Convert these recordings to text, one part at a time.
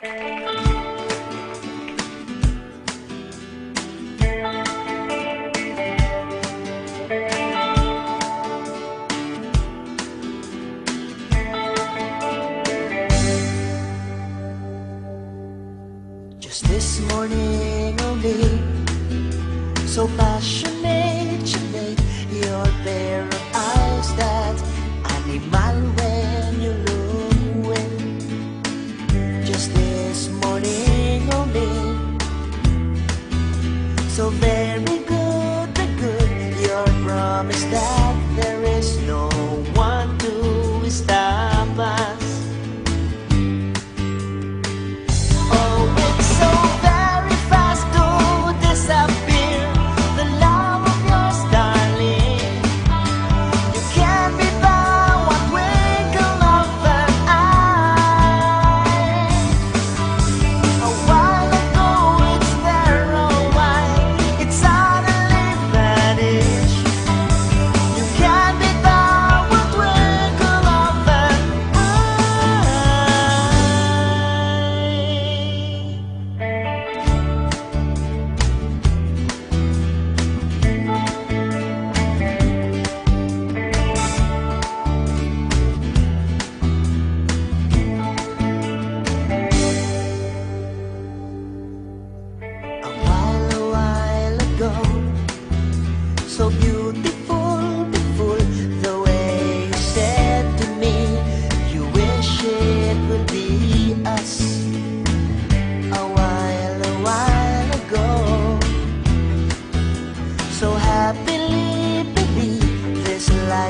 Just this morning only, so passionate. very good, the good your promise that.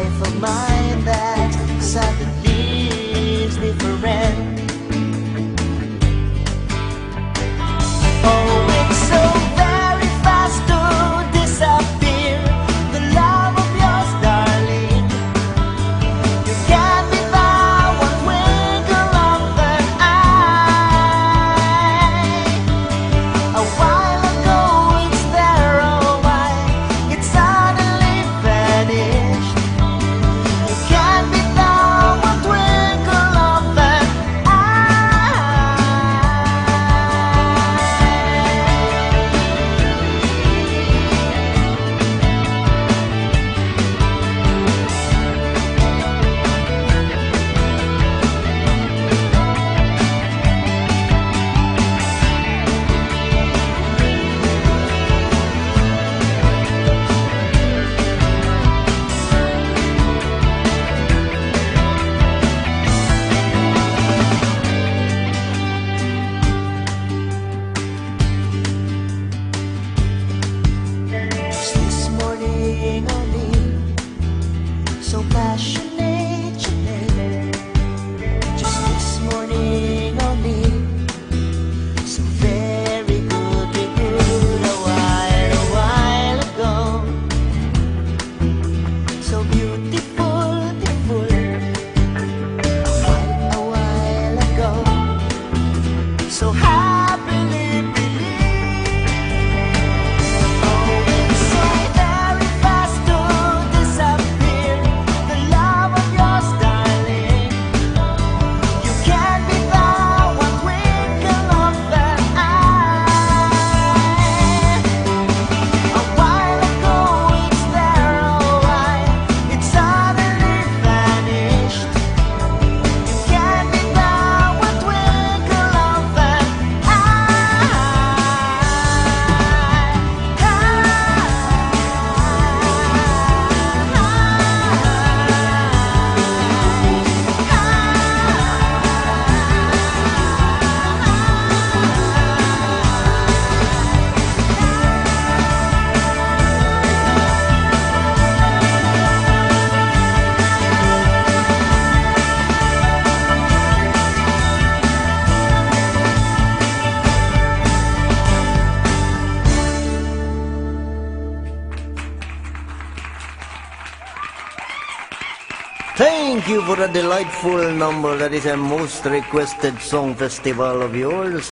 life of mine that sadly so passionate, you baby. Just this morning only, so very good we good a while, a while ago. So beautiful, beautiful. A while, a while ago. So. High Thank you for a delightful number. That is a most requested song festival of yours.